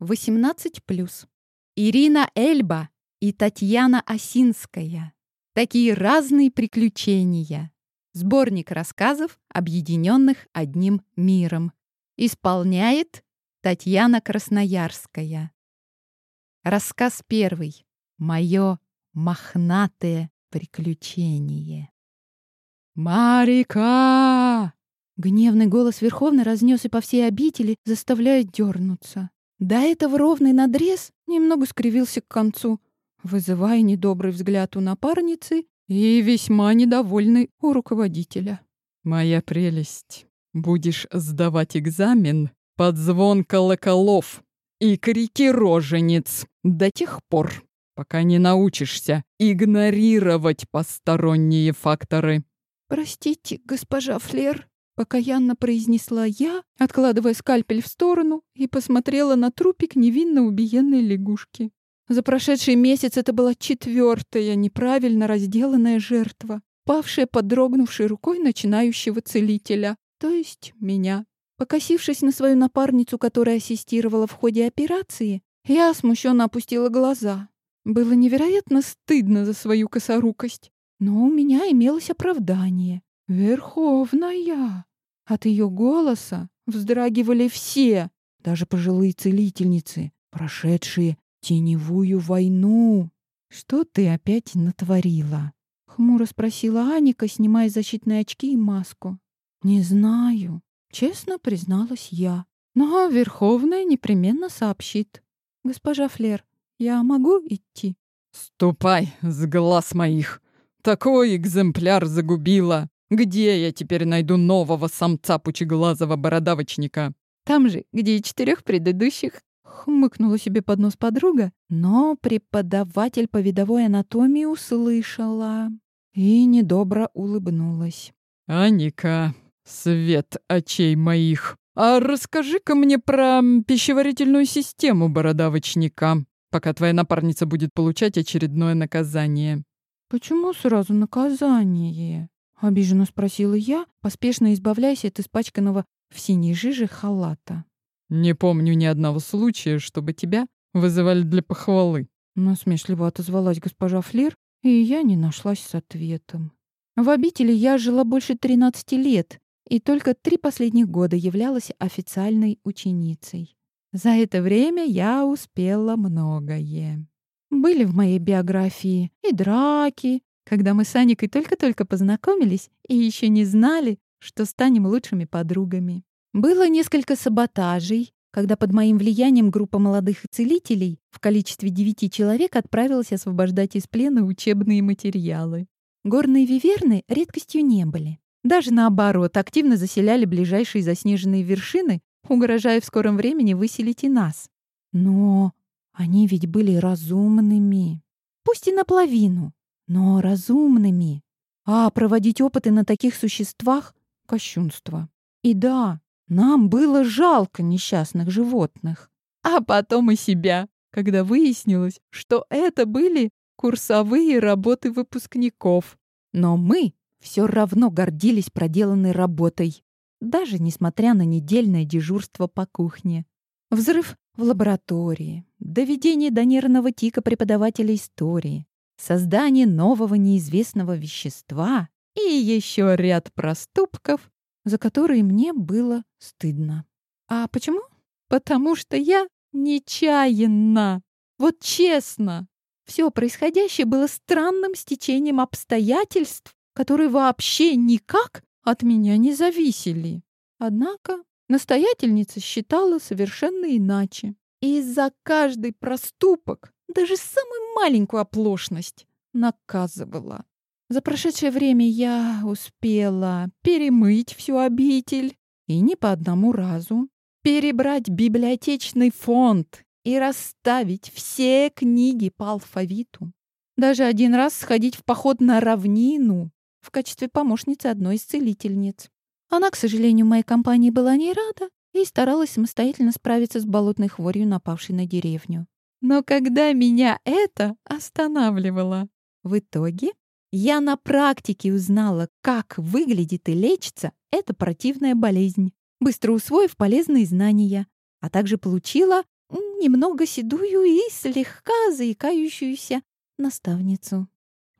18+. Ирина Эльба и Татьяна Осинская. Такие разные приключения. Сборник рассказов, объединенных одним миром. Исполняет Татьяна Красноярская. Рассказ первый. Мое мохнатое приключение. «Марика!» Гневный голос Верховной разнесся по всей обители, заставляя дернуться. До этого ровный надрез немного скривился к концу, вызывая недобрый взгляд у напарницы и весьма недовольный у руководителя. «Моя прелесть, будешь сдавать экзамен под звон колоколов и крики рожениц до тех пор, пока не научишься игнорировать посторонние факторы». «Простите, госпожа Флер», — покаянно произнесла я, откладывая скальпель в сторону и посмотрела на трупик невинно убиенной лягушки. За прошедший месяц это была четвертая неправильно разделанная жертва, павшая под дрогнувшей рукой начинающего целителя, то есть меня. Покосившись на свою напарницу, которая ассистировала в ходе операции, я смущенно опустила глаза. Было невероятно стыдно за свою косорукость. Но у меня имелось оправдание. Верховная. От ее голоса вздрагивали все, даже пожилые целительницы, прошедшие теневую войну. Что ты опять натворила? Хмуро спросила Аника, снимая защитные очки и маску. Не знаю, честно призналась я. Но Верховная непременно сообщит. Госпожа Флер, я могу идти? Ступай с глаз моих. Такой экземпляр загубила. Где я теперь найду нового самца пучеглазого бородавочника? Там же, где и четырех предыдущих. Хмыкнула себе под нос подруга, но преподаватель по видовой анатомии услышала и недобро улыбнулась. «Аника, свет очей моих, а расскажи-ка мне про пищеварительную систему бородавочника, пока твоя напарница будет получать очередное наказание». «Почему сразу наказание?» — обиженно спросила я, поспешно избавляясь от испачканного в синей жиже халата. «Не помню ни одного случая, чтобы тебя вызывали для похвалы». Насмешливо отозвалась госпожа Флер, и я не нашлась с ответом. В обители я жила больше 13 лет, и только три последних года являлась официальной ученицей. За это время я успела многое. Были в моей биографии и драки, когда мы с Аникой только-только познакомились и еще не знали, что станем лучшими подругами. Было несколько саботажей, когда под моим влиянием группа молодых целителей в количестве девяти человек отправилась освобождать из плена учебные материалы. Горные виверны редкостью не были. Даже наоборот, активно заселяли ближайшие заснеженные вершины, угрожая в скором времени выселить и нас. Но они ведь были разумными. Пусть и наполовину, но разумными. А проводить опыты на таких существах — кощунство. И да, нам было жалко несчастных животных. А потом и себя, когда выяснилось, что это были курсовые работы выпускников. Но мы все равно гордились проделанной работой, даже несмотря на недельное дежурство по кухне. Взрыв в лаборатории, доведение до нервного тика преподавателя истории, создание нового неизвестного вещества и еще ряд проступков, за которые мне было стыдно. А почему? Потому что я нечаянно. Вот честно. Все происходящее было странным стечением обстоятельств, которые вообще никак от меня не зависели. Однако настоятельница считала совершенно иначе. И за каждый проступок, даже самую маленькую оплошность, наказывала. За прошедшее время я успела перемыть всю обитель, и не по одному разу, перебрать библиотечный фонд и расставить все книги по алфавиту. Даже один раз сходить в поход на равнину в качестве помощницы одной из целительниц. Она, к сожалению, моей компании была не рада и старалась самостоятельно справиться с болотной хворью, напавшей на деревню. Но когда меня это останавливало? В итоге я на практике узнала, как выглядит и лечится эта противная болезнь, быстро усвоив полезные знания, а также получила немного седую и слегка заикающуюся наставницу.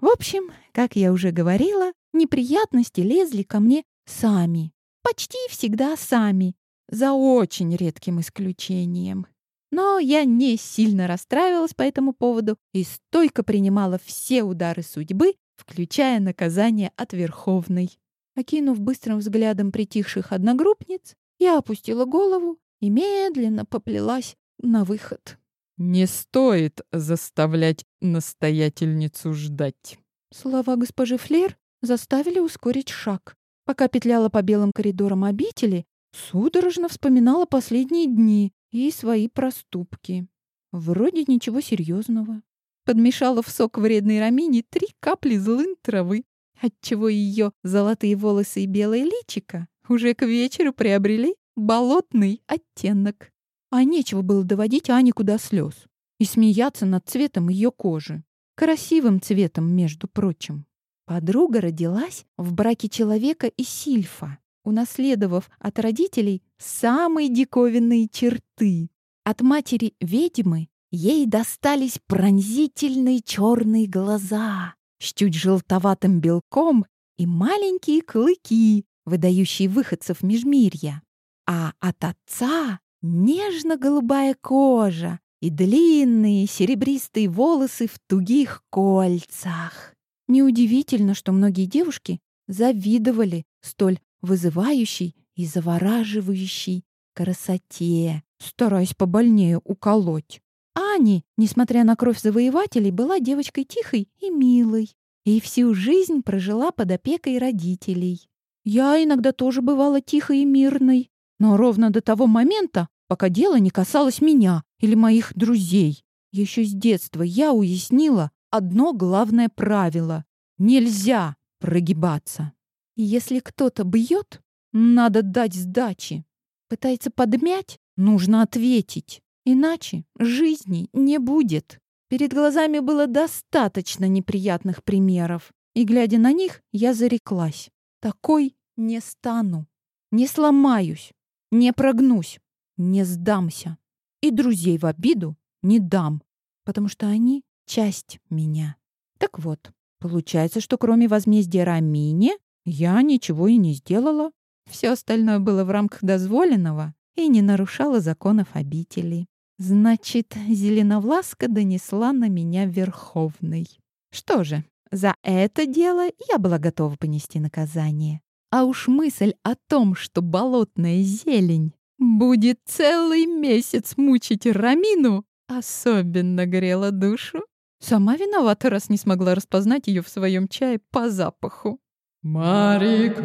В общем, как я уже говорила, неприятности лезли ко мне сами. Почти всегда сами, за очень редким исключением. Но я не сильно расстраивалась по этому поводу и стойко принимала все удары судьбы, включая наказание от Верховной. Окинув быстрым взглядом притихших одногруппниц, я опустила голову и медленно поплелась на выход. «Не стоит заставлять настоятельницу ждать». Слова госпожи Флер заставили ускорить шаг. Пока петляла по белым коридорам обители, судорожно вспоминала последние дни и свои проступки. Вроде ничего серьезного. Подмешала в сок вредной рамине три капли злын травы, отчего ее золотые волосы и белое личико уже к вечеру приобрели болотный оттенок. А нечего было доводить Анику до слез и смеяться над цветом ее кожи. Красивым цветом, между прочим. Подруга родилась в браке человека и сильфа, унаследовав от родителей самые диковинные черты. От матери ведьмы ей достались пронзительные черные глаза с чуть желтоватым белком и маленькие клыки, выдающие выходцев межмирья. А от отца нежно-голубая кожа и длинные серебристые волосы в тугих кольцах. Неудивительно, что многие девушки завидовали столь вызывающей и завораживающей красоте, стараясь побольнее уколоть. Ани, несмотря на кровь завоевателей, была девочкой тихой и милой и всю жизнь прожила под опекой родителей. Я иногда тоже бывала тихой и мирной, но ровно до того момента, пока дело не касалось меня или моих друзей. Еще с детства я уяснила одно главное правило — нельзя прогибаться. Если кто-то бьет, надо дать сдачи. Пытается подмять, нужно ответить. Иначе жизни не будет. Перед глазами было достаточно неприятных примеров. И, глядя на них, я зареклась. Такой не стану. Не сломаюсь. Не прогнусь. Не сдамся. И друзей в обиду не дам. Потому что они — часть меня. Так вот, получается, что кроме возмездия Рамине, я ничего и не сделала. Все остальное было в рамках дозволенного и не нарушало законов обители. Значит, Зеленовласка донесла на меня Верховный. Что же, за это дело я была готова понести наказание. А уж мысль о том, что болотная зелень будет целый месяц мучить Рамину, особенно грела душу. Сама виновата, раз не смогла распознать ее в своем чае по запаху. «Марика!»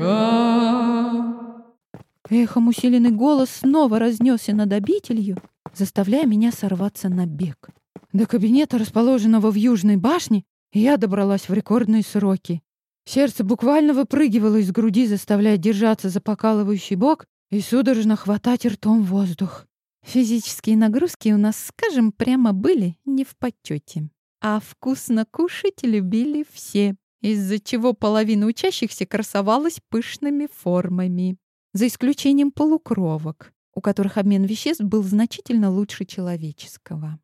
Эхом усиленный голос снова разнесся над обителью, заставляя меня сорваться на бег. До кабинета, расположенного в Южной башне, я добралась в рекордные сроки. Сердце буквально выпрыгивало из груди, заставляя держаться за покалывающий бок и судорожно хватать ртом воздух. Физические нагрузки у нас, скажем, прямо были не в почете. А вкусно кушать любили все из-за чего половина учащихся красовалась пышными формами, за исключением полукровок, у которых обмен веществ был значительно лучше человеческого.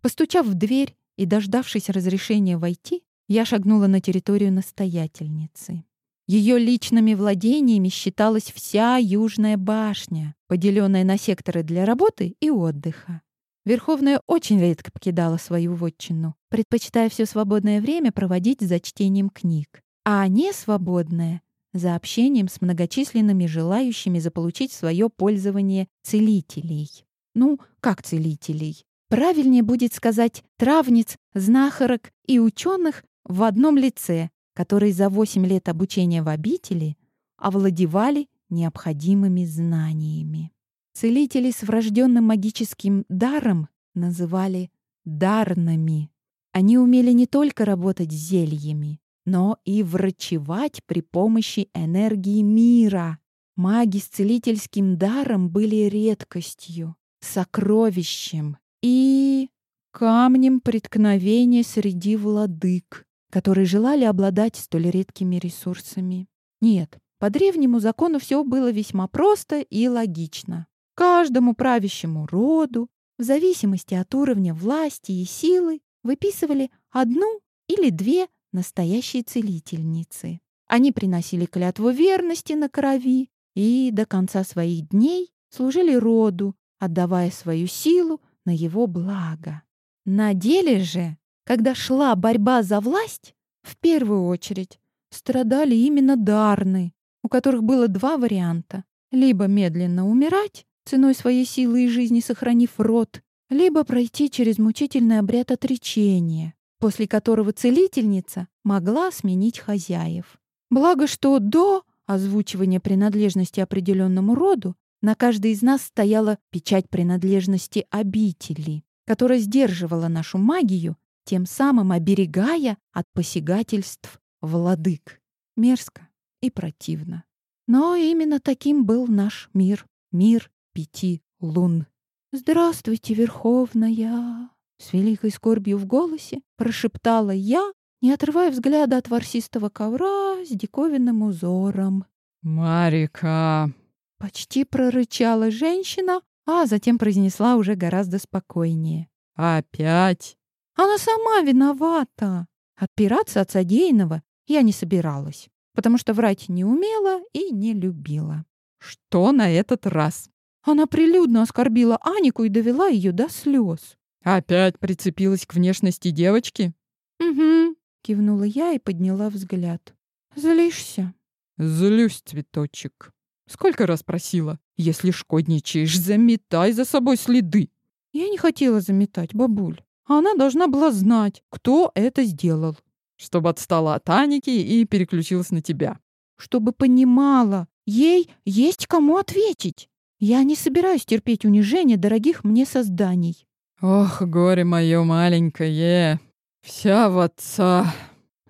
Постучав в дверь и дождавшись разрешения войти, я шагнула на территорию настоятельницы. Ее личными владениями считалась вся Южная башня, поделенная на секторы для работы и отдыха. Верховная очень редко покидала свою вотчину, предпочитая все свободное время проводить за чтением книг, а не свободное — за общением с многочисленными желающими заполучить свое пользование целителей. Ну, как целителей? Правильнее будет сказать травниц, знахарок и ученых в одном лице, которые за 8 лет обучения в обители овладевали необходимыми знаниями. Целители с врожденным магическим даром называли дарнами. Они умели не только работать зельями, но и врачевать при помощи энергии мира. Маги с целительским даром были редкостью, сокровищем и камнем преткновения среди владык, которые желали обладать столь редкими ресурсами. Нет, по древнему закону все было весьма просто и логично. Каждому правящему роду в зависимости от уровня власти и силы, выписывали одну или две настоящие целительницы. Они приносили клятву верности на крови и до конца своих дней служили роду, отдавая свою силу на его благо. На деле же, когда шла борьба за власть, в первую очередь страдали именно дарны, у которых было два варианта. Либо медленно умирать, ценой своей силы и жизни сохранив род, либо пройти через мучительный обряд отречения, после которого целительница могла сменить хозяев. Благо, что до озвучивания принадлежности определенному роду на каждой из нас стояла печать принадлежности обители, которая сдерживала нашу магию, тем самым оберегая от посягательств владык. Мерзко и противно. Но именно таким был наш мир, мир пяти лун. «Здравствуйте, Верховная!» С великой скорбью в голосе прошептала я, не отрывая взгляда от ворсистого ковра с диковинным узором. «Марика!» Почти прорычала женщина, а затем произнесла уже гораздо спокойнее. «Опять?» «Она сама виновата!» Отпираться от содеянного я не собиралась, потому что врать не умела и не любила. «Что на этот раз?» Она прилюдно оскорбила Анику и довела ее до слез. «Опять прицепилась к внешности девочки?» «Угу», — кивнула я и подняла взгляд. «Злишься?» «Злюсь, цветочек. Сколько раз просила, если шкодничаешь, заметай за собой следы». Я не хотела заметать, бабуль. Она должна была знать, кто это сделал. Чтобы отстала от Аники и переключилась на тебя. Чтобы понимала, ей есть кому ответить. Я не собираюсь терпеть унижение дорогих мне созданий. Ох, горе мое маленькое, вся в отца.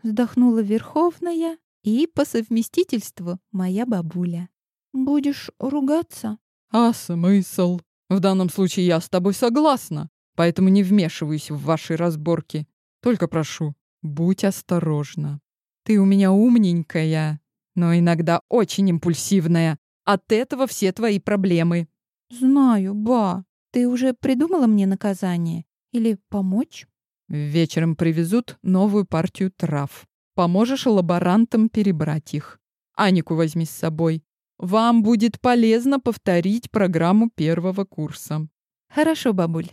Вздохнула Верховная и по совместительству моя бабуля. Будешь ругаться? А смысл? В данном случае я с тобой согласна, поэтому не вмешиваюсь в ваши разборки. Только прошу, будь осторожна. Ты у меня умненькая, но иногда очень импульсивная. От этого все твои проблемы. Знаю, ба. Ты уже придумала мне наказание? Или помочь? Вечером привезут новую партию трав. Поможешь лаборантам перебрать их. Анику возьми с собой. Вам будет полезно повторить программу первого курса. Хорошо, бабуль.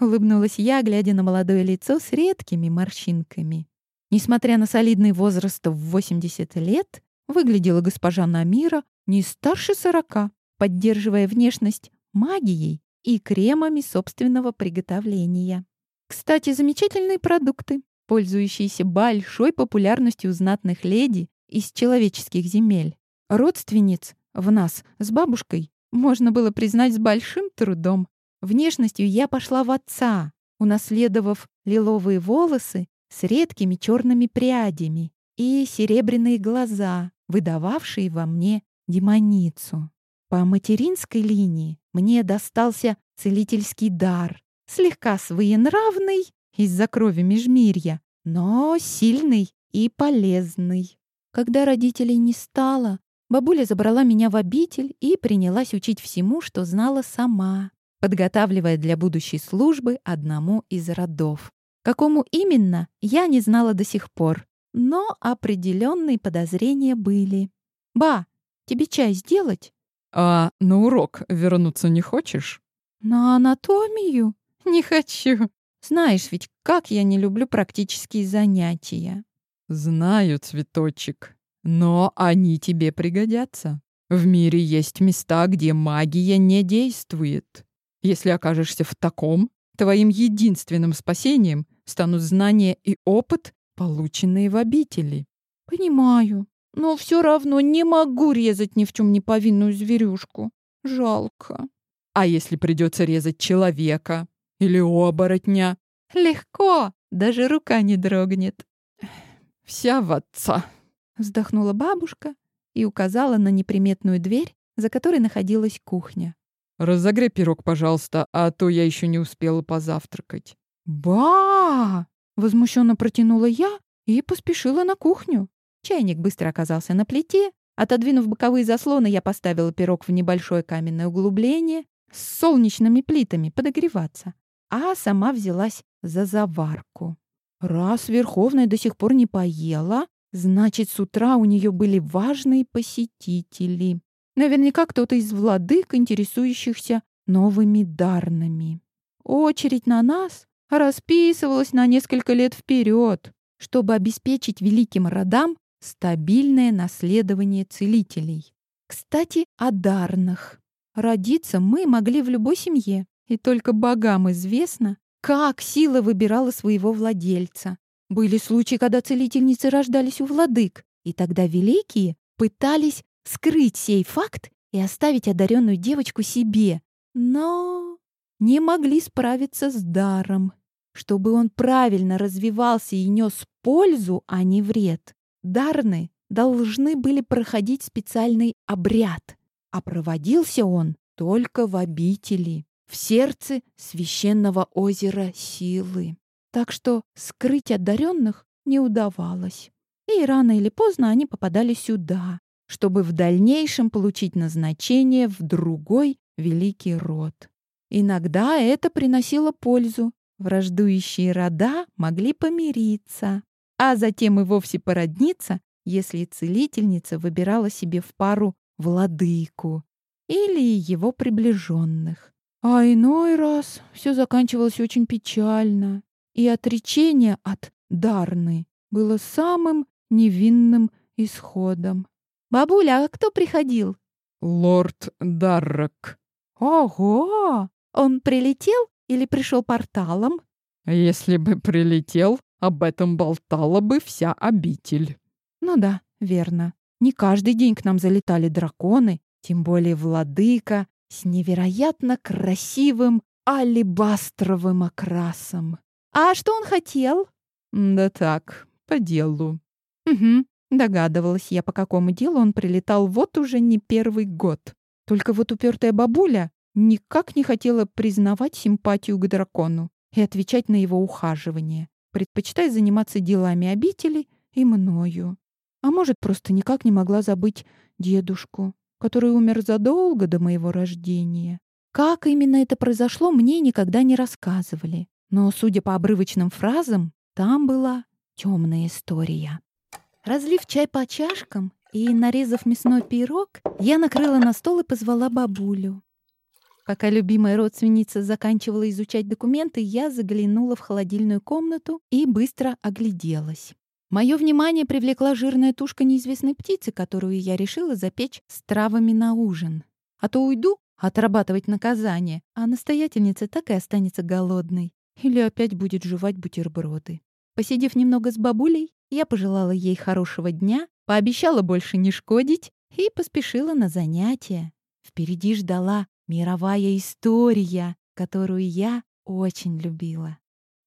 Улыбнулась я, глядя на молодое лицо с редкими морщинками. Несмотря на солидный возраст в 80 лет, выглядела госпожа Намира не старше сорока, поддерживая внешность магией и кремами собственного приготовления. Кстати, замечательные продукты, пользующиеся большой популярностью у знатных леди из человеческих земель. Родственниц в нас с бабушкой можно было признать с большим трудом. Внешностью я пошла в отца, унаследовав лиловые волосы с редкими черными прядями и серебряные глаза, выдававшие во мне демоницу. По материнской линии мне достался целительский дар, слегка своенравный из-за крови межмирья, но сильный и полезный. Когда родителей не стало, бабуля забрала меня в обитель и принялась учить всему, что знала сама, подготавливая для будущей службы одному из родов. Какому именно, я не знала до сих пор, но определенные подозрения были. «Ба, Тебе чай сделать?» «А на урок вернуться не хочешь?» «На анатомию? Не хочу. Знаешь ведь, как я не люблю практические занятия». «Знаю, цветочек, но они тебе пригодятся. В мире есть места, где магия не действует. Если окажешься в таком, твоим единственным спасением станут знания и опыт, полученные в обители». «Понимаю. Но все равно не могу резать ни в чем не повинную зверюшку. Жалко. А если придется резать человека или оборотня? Легко, даже рука не дрогнет. Вся в отца. Вздохнула бабушка и указала на неприметную дверь, за которой находилась кухня. Разогрей пирог, пожалуйста, а то я еще не успела позавтракать. Ба! Возмущенно протянула я и поспешила на кухню. Чайник быстро оказался на плите. Отодвинув боковые заслоны, я поставила пирог в небольшое каменное углубление с солнечными плитами подогреваться. а сама взялась за заварку. Раз Верховная до сих пор не поела, значит, с утра у нее были важные посетители. Наверняка кто-то из владык, интересующихся новыми дарнами. Очередь на нас расписывалась на несколько лет вперед, чтобы обеспечить великим родам стабильное наследование целителей. Кстати, о дарных. Родиться мы могли в любой семье, и только богам известно, как сила выбирала своего владельца. Были случаи, когда целительницы рождались у владык, и тогда великие пытались скрыть сей факт и оставить одаренную девочку себе, но не могли справиться с даром. Чтобы он правильно развивался и нес пользу, а не вред, дарны должны были проходить специальный обряд, а проводился он только в обители, в сердце священного озера силы. Так что скрыть одаренных не удавалось. И рано или поздно они попадали сюда, чтобы в дальнейшем получить назначение в другой великий род. Иногда это приносило пользу. Враждующие рода могли помириться, а затем и вовсе породниться, если целительница выбирала себе в пару владыку или его приближенных. А иной раз все заканчивалось очень печально, и отречение от Дарны было самым невинным исходом. «Бабуля, а кто приходил?» «Лорд Даррак». «Ого! Он прилетел или пришел порталом?» «Если бы прилетел, об этом болтала бы вся обитель». «Ну да, верно. Не каждый день к нам залетали драконы, тем более владыка с невероятно красивым алебастровым окрасом. А что он хотел?» «Да так, по делу». «Угу. Догадывалась я, по какому делу он прилетал вот уже не первый год. Только вот упертая бабуля никак не хотела признавать симпатию к дракону и отвечать на его ухаживание, предпочитая заниматься делами обители и мною. А может, просто никак не могла забыть дедушку, который умер задолго до моего рождения. Как именно это произошло, мне никогда не рассказывали. Но, судя по обрывочным фразам, там была темная история. Разлив чай по чашкам и нарезав мясной пирог, я накрыла на стол и позвала бабулю. Пока любимая родственница заканчивала изучать документы, я заглянула в холодильную комнату и быстро огляделась. Мое внимание привлекла жирная тушка неизвестной птицы, которую я решила запечь с травами на ужин. А то уйду отрабатывать наказание, а настоятельница так и останется голодной. Или опять будет жевать бутерброды. Посидев немного с бабулей, я пожелала ей хорошего дня, пообещала больше не шкодить и поспешила на занятия. Впереди ждала мировая история, которую я очень любила.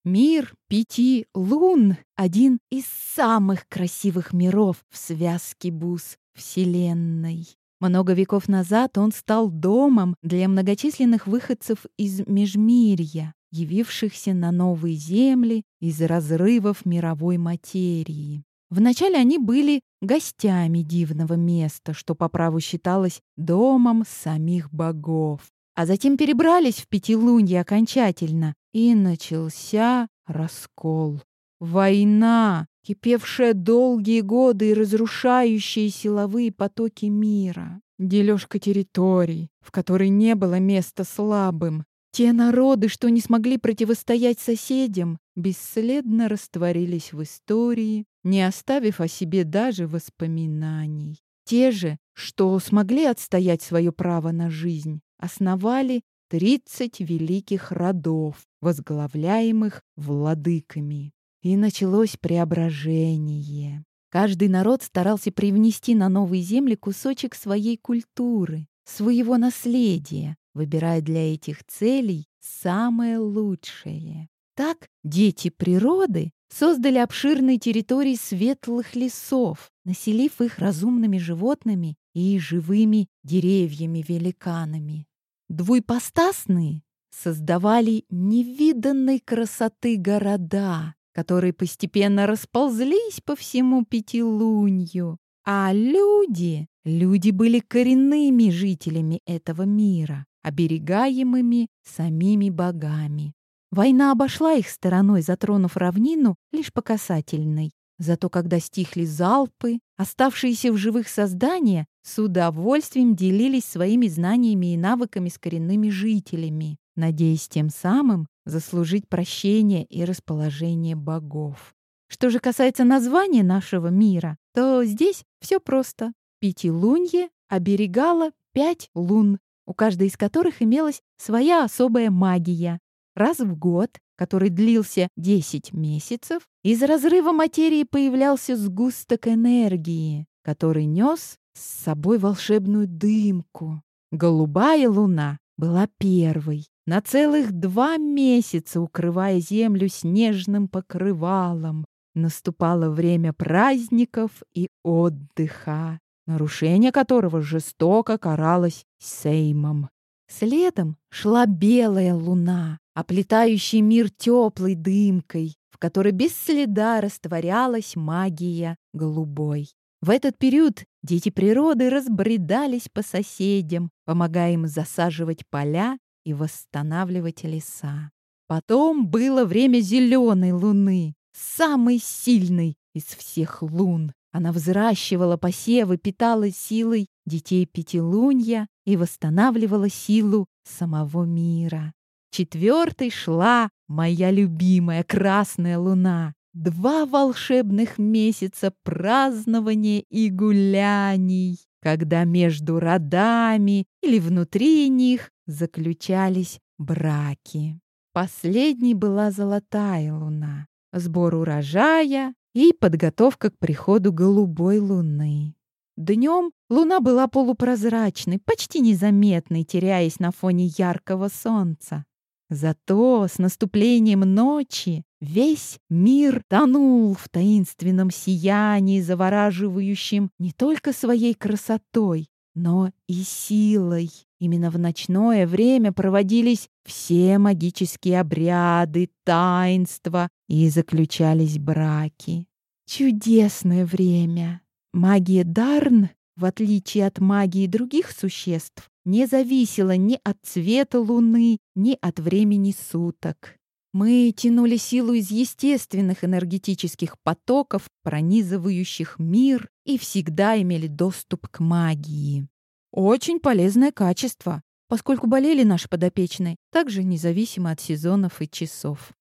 Мир пяти лун — один из самых красивых миров в связке бус Вселенной. Много веков назад он стал домом для многочисленных выходцев из Межмирья, явившихся на новые земли из разрывов мировой материи. Вначале они были гостями дивного места, что по праву считалось домом самих богов. А затем перебрались в Пятилунье окончательно, и начался раскол. Война, кипевшая долгие годы и разрушающие силовые потоки мира. Дележка территорий, в которой не было места слабым, те народы, что не смогли противостоять соседям, бесследно растворились в истории, не оставив о себе даже воспоминаний. Те же, что смогли отстоять свое право на жизнь, основали 30 великих родов, возглавляемых владыками. И началось преображение. Каждый народ старался привнести на новые земли кусочек своей культуры, своего наследия, выбирая для этих целей самое лучшее. Так дети природы создали обширные территории светлых лесов, населив их разумными животными и живыми деревьями-великанами. Двуйпостасные создавали невиданной красоты города, которые постепенно расползлись по всему Пятилунью. А люди, люди были коренными жителями этого мира, оберегаемыми самими богами. Война обошла их стороной, затронув равнину лишь по касательной. Зато когда стихли залпы, оставшиеся в живых создания с удовольствием делились своими знаниями и навыками с коренными жителями, надеясь тем самым заслужить прощение и расположение богов. Что же касается названия нашего мира, то здесь все просто. Пятилунье оберегало пять лун, у каждой из которых имелась своя особая магия. Раз в год, который длился 10 месяцев, из разрыва материи появлялся сгусток энергии, который нес с собой волшебную дымку. Голубая луна была первой, на целых два месяца укрывая землю снежным покрывалом. Наступало время праздников и отдыха нарушение которого жестоко каралось Сеймом. Следом шла белая луна, оплетающий мир теплой дымкой, в которой без следа растворялась магия голубой. В этот период дети природы разбредались по соседям, помогая им засаживать поля и восстанавливать леса. Потом было время зеленой луны, самой сильной из всех лун. Она взращивала посевы, питала силой детей Пятилунья и восстанавливала силу самого мира. Четвертой шла моя любимая красная луна. Два волшебных месяца празднования и гуляний, когда между родами или внутри них заключались браки. Последней была золотая луна, сбор урожая и подготовка к приходу голубой луны. Днем луна была полупрозрачной, почти незаметной, теряясь на фоне яркого солнца. Зато с наступлением ночи весь мир тонул в таинственном сиянии, завораживающем не только своей красотой, но и силой. Именно в ночное время проводились все магические обряды, таинства и заключались браки. Чудесное время! Магия Дарн, в отличие от магии других существ, не зависела ни от цвета луны, ни от времени суток. Мы тянули силу из естественных энергетических потоков, пронизывающих мир, и всегда имели доступ к магии. Очень полезное качество, поскольку болели наши подопечные, также независимо от сезонов и часов.